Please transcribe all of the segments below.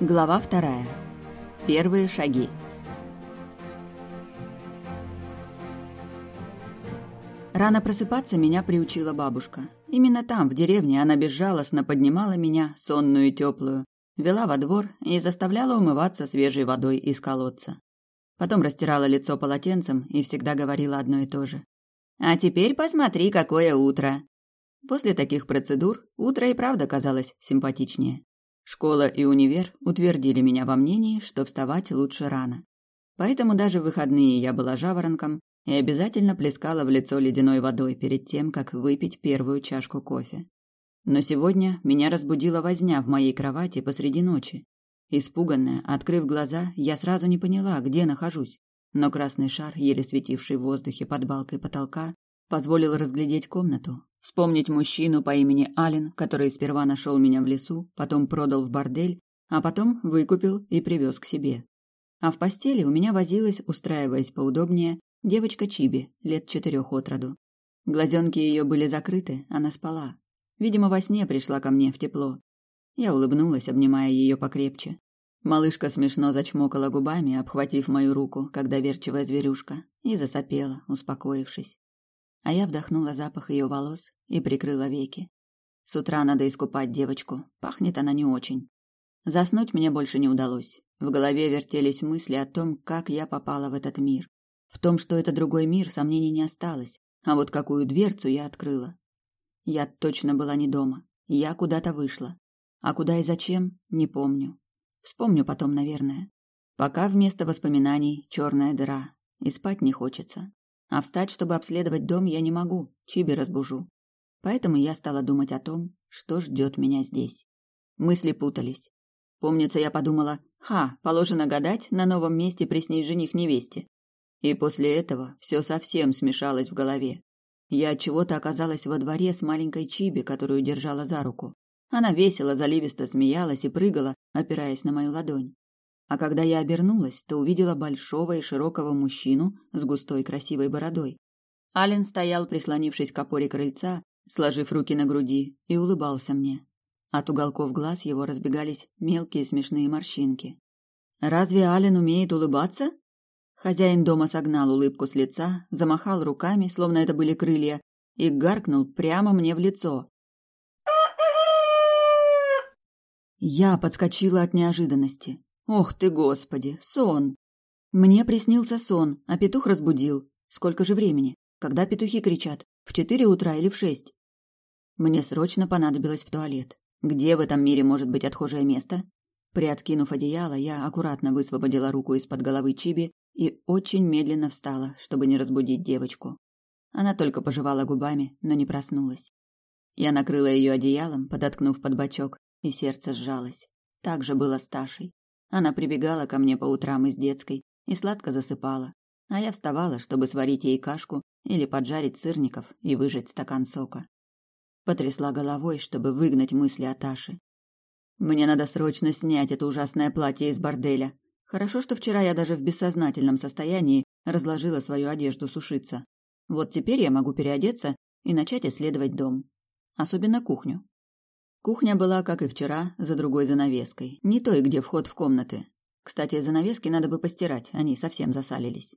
Глава вторая. Первые шаги. Рано просыпаться меня приучила бабушка. Именно там, в деревне, она безжалостно поднимала меня, сонную и теплую, вела во двор и заставляла умываться свежей водой из колодца. Потом растирала лицо полотенцем и всегда говорила одно и то же. «А теперь посмотри, какое утро!» После таких процедур утро и правда казалось симпатичнее. Школа и универ утвердили меня во мнении, что вставать лучше рано. Поэтому даже в выходные я была жаворонком и обязательно плескала в лицо ледяной водой перед тем, как выпить первую чашку кофе. Но сегодня меня разбудила возня в моей кровати посреди ночи. Испуганная, открыв глаза, я сразу не поняла, где нахожусь. Но красный шар, еле светивший в воздухе под балкой потолка, позволил разглядеть комнату, Вспомнить мужчину по имени Ален, который сперва нашел меня в лесу, потом продал в бордель, а потом выкупил и привез к себе. А в постели у меня возилась, устраиваясь поудобнее, девочка Чиби, лет четырех от роду. Глазенки ее были закрыты, она спала. Видимо, во сне пришла ко мне в тепло. Я улыбнулась, обнимая ее покрепче. Малышка смешно зачмокала губами, обхватив мою руку, как доверчивая зверюшка, и засопела, успокоившись а я вдохнула запах ее волос и прикрыла веки. С утра надо искупать девочку, пахнет она не очень. Заснуть мне больше не удалось. В голове вертелись мысли о том, как я попала в этот мир. В том, что это другой мир, сомнений не осталось. А вот какую дверцу я открыла. Я точно была не дома. Я куда-то вышла. А куда и зачем, не помню. Вспомню потом, наверное. Пока вместо воспоминаний черная дыра, и спать не хочется. А встать, чтобы обследовать дом, я не могу, Чиби разбужу. Поэтому я стала думать о том, что ждет меня здесь. Мысли путались. Помнится, я подумала, ха, положено гадать, на новом месте приснись жених невесте. И после этого все совсем смешалось в голове. Я от чего-то оказалась во дворе с маленькой Чиби, которую держала за руку. Она весело, заливисто смеялась и прыгала, опираясь на мою ладонь. А когда я обернулась, то увидела большого и широкого мужчину с густой красивой бородой. Ален стоял, прислонившись к опоре крыльца, сложив руки на груди, и улыбался мне. От уголков глаз его разбегались мелкие смешные морщинки. Разве Ален умеет улыбаться? Хозяин дома согнал улыбку с лица, замахал руками, словно это были крылья, и гаркнул прямо мне в лицо. Я подскочила от неожиданности. Ох ты, господи, сон. Мне приснился сон, а петух разбудил. Сколько же времени? Когда петухи кричат? В четыре утра или в шесть? Мне срочно понадобилось в туалет. Где в этом мире может быть отхожее место? Приоткинув одеяло, я аккуратно высвободила руку из-под головы Чиби и очень медленно встала, чтобы не разбудить девочку. Она только пожевала губами, но не проснулась. Я накрыла ее одеялом, подоткнув под бочок, и сердце сжалось. Так же было с Ташей. Она прибегала ко мне по утрам из детской и сладко засыпала, а я вставала, чтобы сварить ей кашку или поджарить сырников и выжать стакан сока. Потрясла головой, чтобы выгнать мысли о Таше. Мне надо срочно снять это ужасное платье из борделя. Хорошо, что вчера я даже в бессознательном состоянии разложила свою одежду сушиться. Вот теперь я могу переодеться и начать исследовать дом. Особенно кухню. Кухня была, как и вчера, за другой занавеской, не той, где вход в комнаты. Кстати, занавески надо бы постирать, они совсем засалились.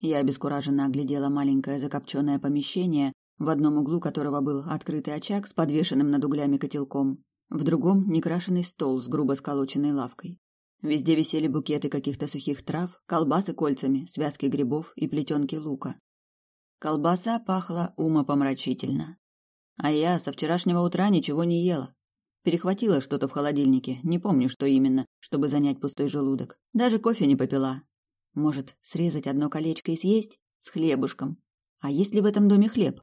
Я обескураженно оглядела маленькое закопченное помещение, в одном углу которого был открытый очаг с подвешенным над углями котелком, в другом некрашенный стол с грубо сколоченной лавкой. Везде висели букеты каких-то сухих трав, колбасы кольцами, связки грибов и плетенки лука. Колбаса пахла умопомрачительно. А я со вчерашнего утра ничего не ела. Перехватила что-то в холодильнике, не помню, что именно, чтобы занять пустой желудок. Даже кофе не попила. Может, срезать одно колечко и съесть? С хлебушком. А есть ли в этом доме хлеб?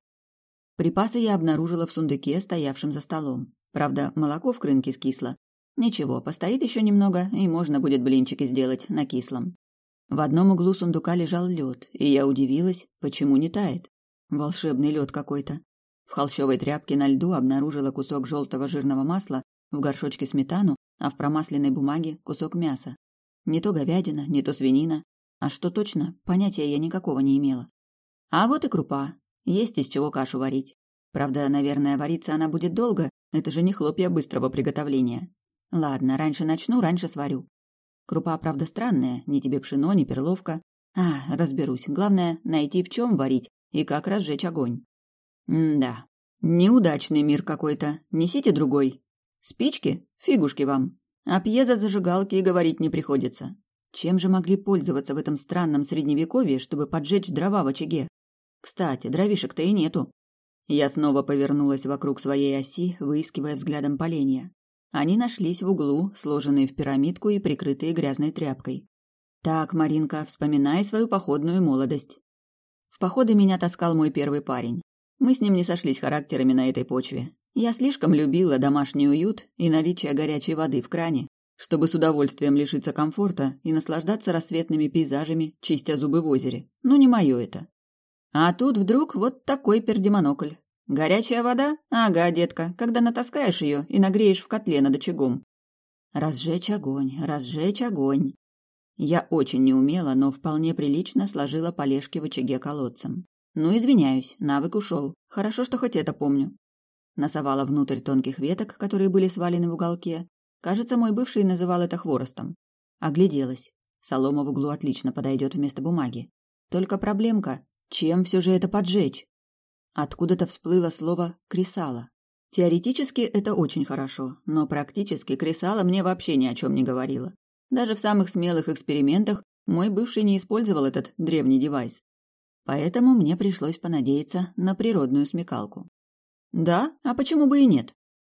Припасы я обнаружила в сундуке, стоявшем за столом. Правда, молоко в крынке скисло. Ничего, постоит еще немного, и можно будет блинчики сделать на кислом. В одном углу сундука лежал лед, и я удивилась, почему не тает. Волшебный лед какой-то. В холщовой тряпке на льду обнаружила кусок желтого жирного масла, в горшочке сметану, а в промасленной бумаге кусок мяса. Не то говядина, не то свинина. А что точно, понятия я никакого не имела. А вот и крупа. Есть из чего кашу варить. Правда, наверное, вариться она будет долго, это же не хлопья быстрого приготовления. Ладно, раньше начну, раньше сварю. Крупа, правда, странная, ни тебе пшено, ни перловка. А, разберусь. Главное, найти в чем варить и как разжечь огонь. М-да. Неудачный мир какой-то. Несите другой. Спички? Фигушки вам. А пьеза зажигалки и говорить не приходится. Чем же могли пользоваться в этом странном средневековье, чтобы поджечь дрова в очаге? Кстати, дровишек-то и нету. Я снова повернулась вокруг своей оси, выискивая взглядом поленья. Они нашлись в углу, сложенные в пирамидку и прикрытые грязной тряпкой. Так, Маринка, вспоминай свою походную молодость. В походы меня таскал мой первый парень. Мы с ним не сошлись характерами на этой почве. Я слишком любила домашний уют и наличие горячей воды в кране, чтобы с удовольствием лишиться комфорта и наслаждаться рассветными пейзажами, чистя зубы в озере. Ну, не мое это. А тут вдруг вот такой пердемонокль. Горячая вода? Ага, детка, когда натаскаешь ее и нагреешь в котле над очагом. Разжечь огонь, разжечь огонь. Я очень неумело, но вполне прилично сложила полежки в очаге колодцем. Ну, извиняюсь, навык ушел. Хорошо, что хоть это помню. Насовала внутрь тонких веток, которые были свалены в уголке. Кажется, мой бывший называл это хворостом. Огляделась. Солома в углу отлично подойдет вместо бумаги. Только проблемка чем все же это поджечь? Откуда-то всплыло слово «кресало». Теоретически это очень хорошо, но практически кресало мне вообще ни о чем не говорило. Даже в самых смелых экспериментах мой бывший не использовал этот древний девайс. Поэтому мне пришлось понадеяться на природную смекалку. Да, а почему бы и нет?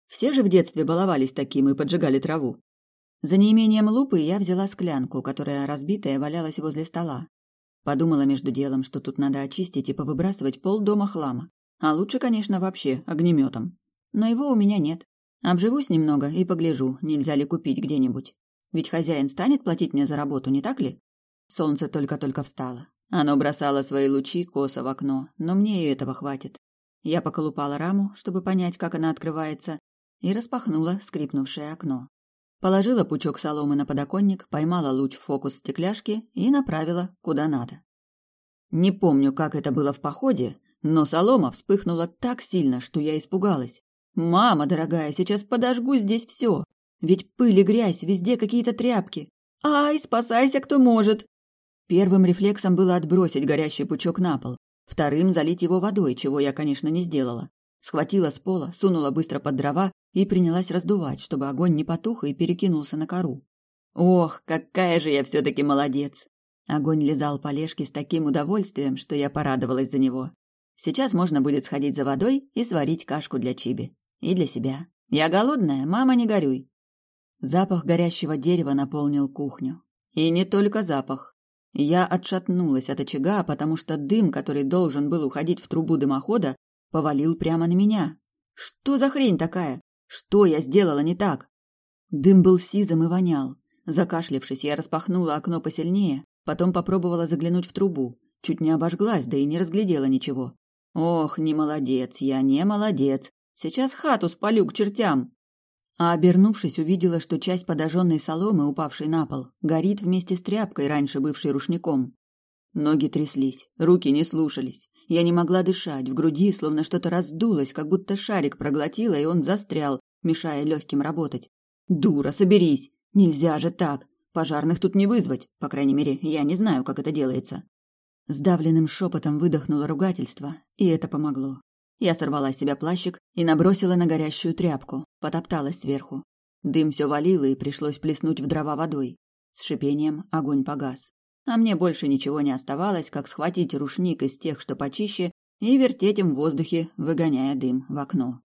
Все же в детстве баловались таким и поджигали траву. За неимением лупы я взяла склянку, которая разбитая валялась возле стола, Подумала между делом, что тут надо очистить и повыбрасывать пол дома хлама. А лучше, конечно, вообще огнеметом. Но его у меня нет. Обживусь немного и погляжу, нельзя ли купить где-нибудь. Ведь хозяин станет платить мне за работу, не так ли? Солнце только-только встало. Оно бросало свои лучи косо в окно, но мне и этого хватит. Я поколупала раму, чтобы понять, как она открывается, и распахнула скрипнувшее окно. Положила пучок соломы на подоконник, поймала луч в фокус стекляшки и направила куда надо. Не помню, как это было в походе, но солома вспыхнула так сильно, что я испугалась. «Мама дорогая, сейчас подожгу здесь все. Ведь пыль и грязь, везде какие-то тряпки. Ай, спасайся, кто может!» Первым рефлексом было отбросить горящий пучок на пол, вторым залить его водой, чего я, конечно, не сделала. Схватила с пола, сунула быстро под дрова и принялась раздувать, чтобы огонь не потух и перекинулся на кору. Ох, какая же я все-таки молодец! Огонь лизал полежки с таким удовольствием, что я порадовалась за него. Сейчас можно будет сходить за водой и сварить кашку для Чиби. И для себя. Я голодная, мама, не горюй. Запах горящего дерева наполнил кухню. И не только запах. Я отшатнулась от очага, потому что дым, который должен был уходить в трубу дымохода, повалил прямо на меня. Что за хрень такая? Что я сделала не так? Дым был сизым и вонял. Закашлявшись, я распахнула окно посильнее, потом попробовала заглянуть в трубу. Чуть не обожглась, да и не разглядела ничего. Ох, не молодец, я не молодец. Сейчас хату спалю к чертям. А обернувшись, увидела, что часть подожженной соломы, упавшей на пол, горит вместе с тряпкой, раньше бывшей рушником. Ноги тряслись, руки не слушались. Я не могла дышать, в груди словно что-то раздулось, как будто шарик проглотила, и он застрял, мешая легким работать. «Дура, соберись! Нельзя же так! Пожарных тут не вызвать, по крайней мере, я не знаю, как это делается». Сдавленным шепотом выдохнула ругательство, и это помогло. Я сорвала с себя плащик и набросила на горящую тряпку, потопталась сверху. Дым все валило, и пришлось плеснуть в дрова водой. С шипением огонь погас а мне больше ничего не оставалось, как схватить рушник из тех, что почище, и вертеть им в воздухе, выгоняя дым в окно.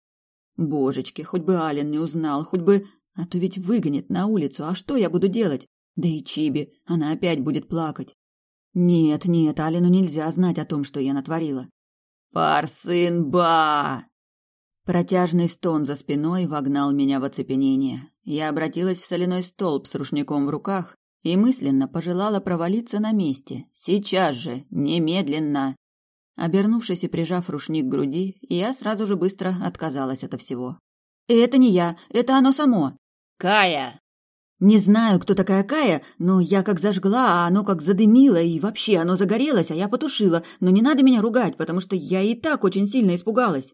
Божечки, хоть бы Ален не узнал, хоть бы... А то ведь выгонит на улицу, а что я буду делать? Да и Чиби, она опять будет плакать. Нет, нет, Алену нельзя знать о том, что я натворила. «Парсын-ба!» Протяжный стон за спиной вогнал меня в оцепенение. Я обратилась в соляной столб с рушником в руках и мысленно пожелала провалиться на месте. Сейчас же, немедленно. Обернувшись и прижав рушник к груди, я сразу же быстро отказалась от всего. «Это не я, это оно само!» «Кая!» «Не знаю, кто такая Кая, но я как зажгла, а оно как задымило, и вообще оно загорелось, а я потушила, но не надо меня ругать, потому что я и так очень сильно испугалась».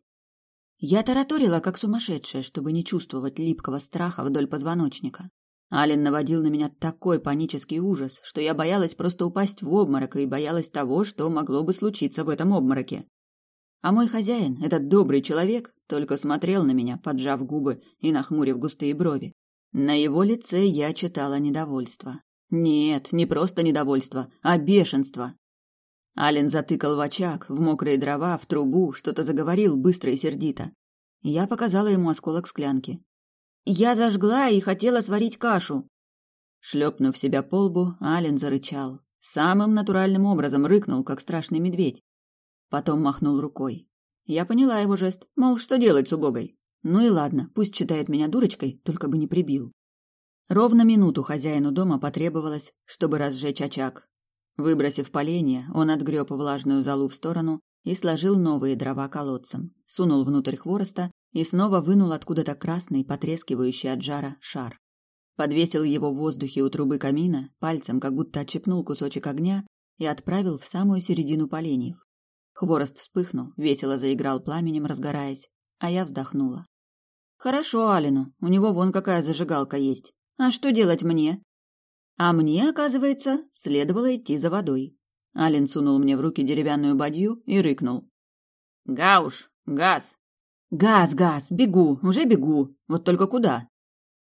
Я тараторила, как сумасшедшая, чтобы не чувствовать липкого страха вдоль позвоночника. Ален наводил на меня такой панический ужас, что я боялась просто упасть в обморок и боялась того, что могло бы случиться в этом обмороке. А мой хозяин, этот добрый человек, только смотрел на меня, поджав губы и нахмурив густые брови. На его лице я читала недовольство. Нет, не просто недовольство, а бешенство. Ален затыкал в очаг, в мокрые дрова, в трубу, что-то заговорил быстро и сердито. Я показала ему осколок склянки. «Я зажгла и хотела сварить кашу!» Шлепнув себя по лбу, Ален зарычал. Самым натуральным образом рыкнул, как страшный медведь. Потом махнул рукой. Я поняла его жест, мол, что делать с убогой. Ну и ладно, пусть считает меня дурочкой, только бы не прибил. Ровно минуту хозяину дома потребовалось, чтобы разжечь очаг, Выбросив поленья, он отгреб влажную золу в сторону и сложил новые дрова колодцем, сунул внутрь хвороста и снова вынул откуда-то красный, потрескивающий от жара, шар. Подвесил его в воздухе у трубы камина, пальцем как будто отщепнул кусочек огня и отправил в самую середину поленьев. Хворост вспыхнул, весело заиграл пламенем, разгораясь, а я вздохнула. «Хорошо Алину, у него вон какая зажигалка есть. А что делать мне?» А мне, оказывается, следовало идти за водой. Ален сунул мне в руки деревянную бадью и рыкнул. «Гауш! Газ!» «Газ, газ! Бегу! Уже бегу! Вот только куда?»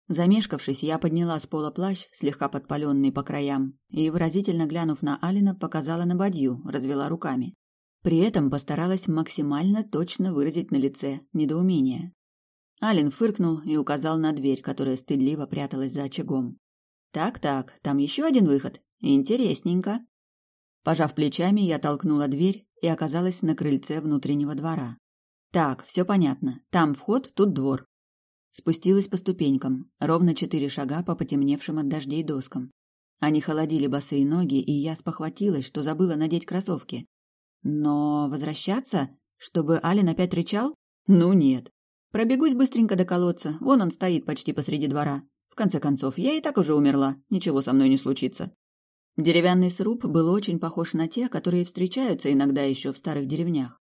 Замешкавшись, я подняла с пола плащ, слегка подпаленный по краям, и, выразительно глянув на Алина, показала на бадью, развела руками. При этом постаралась максимально точно выразить на лице недоумение. Алин фыркнул и указал на дверь, которая стыдливо пряталась за очагом. Так-так, там еще один выход. Интересненько. Пожав плечами, я толкнула дверь и оказалась на крыльце внутреннего двора. Так, все понятно. Там вход, тут двор. Спустилась по ступенькам, ровно четыре шага по потемневшим от дождей доскам. Они холодили босые ноги, и я спохватилась, что забыла надеть кроссовки. Но возвращаться? Чтобы Ален опять рычал? Ну нет. Пробегусь быстренько до колодца, вон он стоит почти посреди двора. В конце концов, я и так уже умерла, ничего со мной не случится. Деревянный сруб был очень похож на те, которые встречаются иногда еще в старых деревнях.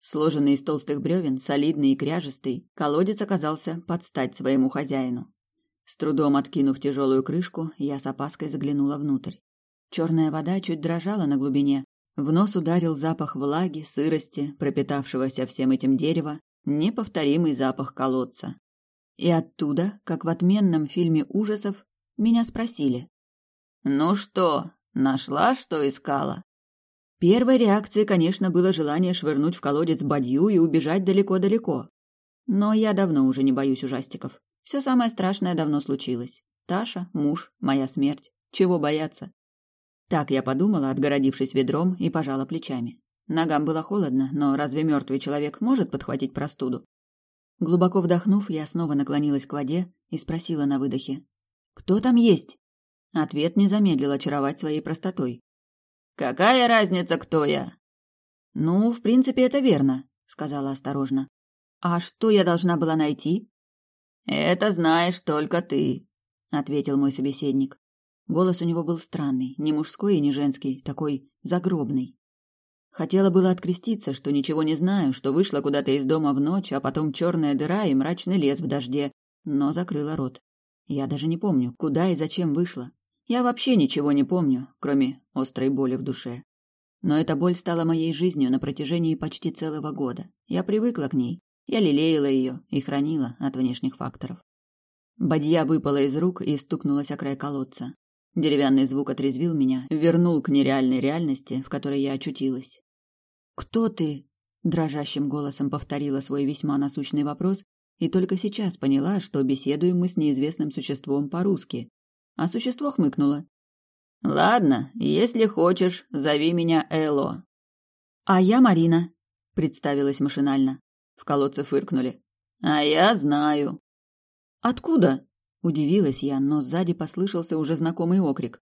Сложенный из толстых бревен, солидный и кряжестый, колодец оказался под стать своему хозяину. С трудом откинув тяжелую крышку, я с опаской заглянула внутрь. Черная вода чуть дрожала на глубине. В нос ударил запах влаги, сырости, пропитавшегося всем этим дерева, неповторимый запах колодца. И оттуда, как в отменном фильме ужасов, меня спросили. «Ну что, нашла, что искала?» Первой реакцией, конечно, было желание швырнуть в колодец бадью и убежать далеко-далеко. Но я давно уже не боюсь ужастиков. Все самое страшное давно случилось. Таша, муж, моя смерть. Чего бояться? Так я подумала, отгородившись ведром, и пожала плечами. Ногам было холодно, но разве мертвый человек может подхватить простуду? Глубоко вдохнув, я снова наклонилась к воде и спросила на выдохе. «Кто там есть?» Ответ не замедлил очаровать своей простотой. «Какая разница, кто я?» «Ну, в принципе, это верно», — сказала осторожно. «А что я должна была найти?» «Это знаешь только ты», — ответил мой собеседник. Голос у него был странный, не мужской и не женский, такой загробный. Хотела было откреститься, что ничего не знаю, что вышла куда-то из дома в ночь, а потом черная дыра и мрачный лес в дожде, но закрыла рот. Я даже не помню, куда и зачем вышла. Я вообще ничего не помню, кроме острой боли в душе. Но эта боль стала моей жизнью на протяжении почти целого года. Я привыкла к ней. Я лелеяла ее и хранила от внешних факторов. Бадья выпала из рук и стукнулась о край колодца. Деревянный звук отрезвил меня, вернул к нереальной реальности, в которой я очутилась. «Кто ты?» – дрожащим голосом повторила свой весьма насущный вопрос и только сейчас поняла, что беседуем мы с неизвестным существом по-русски. А существо хмыкнуло. «Ладно, если хочешь, зови меня Эло». «А я Марина», – представилась машинально. В колодце фыркнули. «А я знаю». «Откуда?» Удивилась я, но сзади послышался уже знакомый окрик.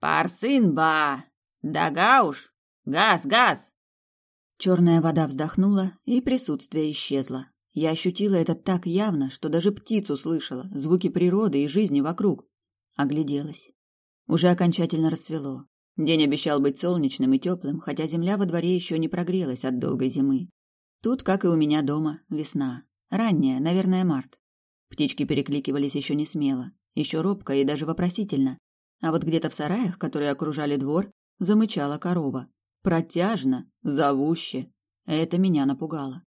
«Парсынба! Дагауш! Газ, газ!» Черная вода вздохнула, и присутствие исчезло. Я ощутила это так явно, что даже птицу слышала, звуки природы и жизни вокруг. Огляделась. Уже окончательно рассвело. День обещал быть солнечным и теплым, хотя земля во дворе еще не прогрелась от долгой зимы. Тут, как и у меня дома, весна. Ранняя, наверное, март. Птички перекликивались еще не смело, еще робко и даже вопросительно. А вот где-то в сараях, которые окружали двор, замычала корова. Протяжно, зовуще. Это меня напугало.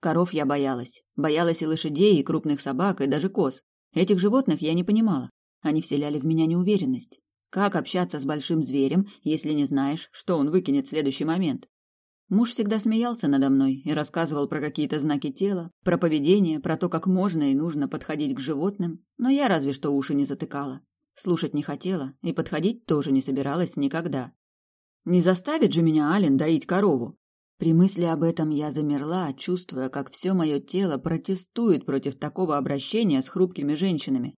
Коров я боялась. Боялась и лошадей, и крупных собак, и даже коз. Этих животных я не понимала. Они вселяли в меня неуверенность. Как общаться с большим зверем, если не знаешь, что он выкинет в следующий момент? Муж всегда смеялся надо мной и рассказывал про какие-то знаки тела, про поведение, про то, как можно и нужно подходить к животным, но я разве что уши не затыкала. Слушать не хотела и подходить тоже не собиралась никогда. Не заставит же меня Ален доить корову. При мысли об этом я замерла, чувствуя, как все мое тело протестует против такого обращения с хрупкими женщинами.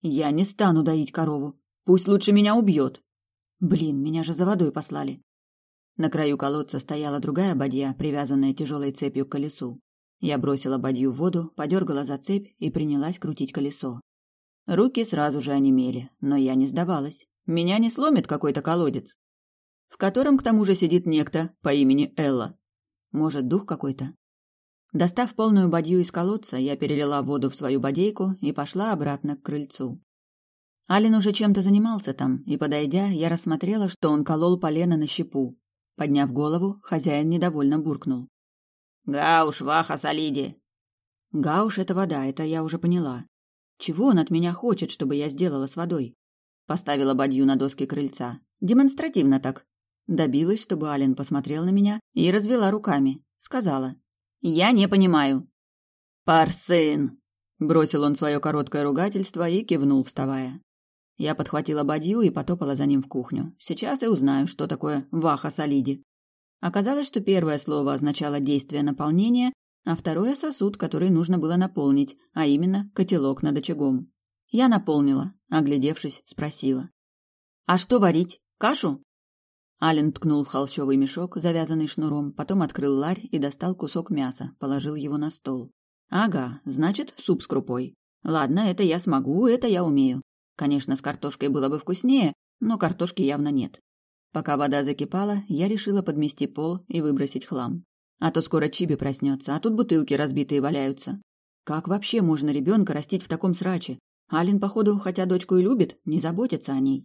Я не стану доить корову. Пусть лучше меня убьет. Блин, меня же за водой послали. На краю колодца стояла другая бадья, привязанная тяжелой цепью к колесу. Я бросила бадью в воду, подергала за цепь и принялась крутить колесо. Руки сразу же онемели, но я не сдавалась. Меня не сломит какой-то колодец. В котором, к тому же, сидит некто по имени Элла. Может, дух какой-то? Достав полную бадью из колодца, я перелила воду в свою бодейку и пошла обратно к крыльцу. Ален уже чем-то занимался там, и, подойдя, я рассмотрела, что он колол полено на щепу, Подняв голову, хозяин недовольно буркнул. «Гауш, ваха, солиди!» «Гауш — это вода, это я уже поняла. Чего он от меня хочет, чтобы я сделала с водой?» Поставила бадью на доски крыльца. Демонстративно так. Добилась, чтобы Ален посмотрел на меня и развела руками. Сказала. «Я не понимаю». «Парсын!» Бросил он свое короткое ругательство и кивнул, вставая. Я подхватила бадью и потопала за ним в кухню. Сейчас и узнаю, что такое ваха солиди. Оказалось, что первое слово означало действие наполнения, а второе — сосуд, который нужно было наполнить, а именно котелок над очагом. Я наполнила, оглядевшись, спросила. «А что варить? Кашу?» Ален ткнул в холщовый мешок, завязанный шнуром, потом открыл ларь и достал кусок мяса, положил его на стол. «Ага, значит, суп с крупой. Ладно, это я смогу, это я умею. Конечно, с картошкой было бы вкуснее, но картошки явно нет. Пока вода закипала, я решила подмести пол и выбросить хлам. А то скоро Чиби проснется, а тут бутылки разбитые валяются. Как вообще можно ребенка растить в таком сраче? Алин, походу, хотя дочку и любит, не заботится о ней.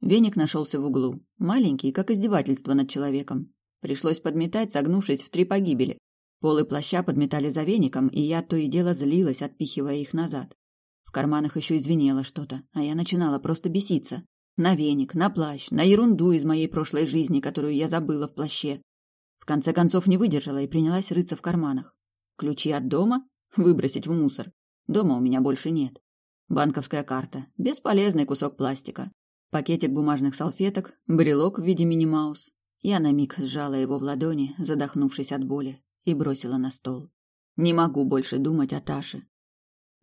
Веник нашелся в углу, маленький, как издевательство над человеком. Пришлось подметать, согнувшись в три погибели. Полы плаща подметали за веником, и я то и дело злилась, отпихивая их назад. В карманах еще и звенело что-то, а я начинала просто беситься. На веник, на плащ, на ерунду из моей прошлой жизни, которую я забыла в плаще. В конце концов не выдержала и принялась рыться в карманах. Ключи от дома? Выбросить в мусор. Дома у меня больше нет. Банковская карта. Бесполезный кусок пластика. Пакетик бумажных салфеток, брелок в виде мини-маус. Я на миг сжала его в ладони, задохнувшись от боли, и бросила на стол. Не могу больше думать о Таше.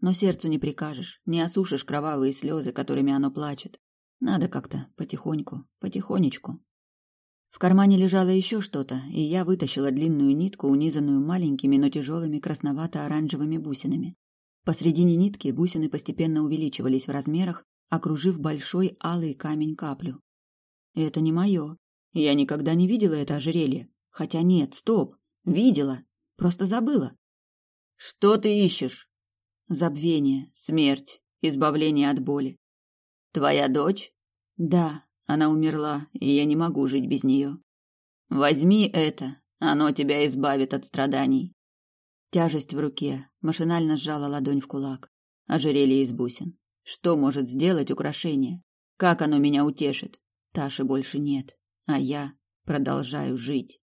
Но сердцу не прикажешь, не осушишь кровавые слезы, которыми оно плачет. Надо как-то потихоньку, потихонечку. В кармане лежало еще что-то, и я вытащила длинную нитку, унизанную маленькими, но тяжелыми красновато-оранжевыми бусинами. Посредине нитки бусины постепенно увеличивались в размерах, окружив большой алый камень каплю. Это не мое. Я никогда не видела это ожерелье. Хотя нет, стоп. Видела. Просто забыла. «Что ты ищешь?» Забвение, смерть, избавление от боли. Твоя дочь? Да, она умерла, и я не могу жить без нее. Возьми это, оно тебя избавит от страданий. Тяжесть в руке, машинально сжала ладонь в кулак. Ожерелье из бусин. Что может сделать украшение? Как оно меня утешит? Таши больше нет, а я продолжаю жить.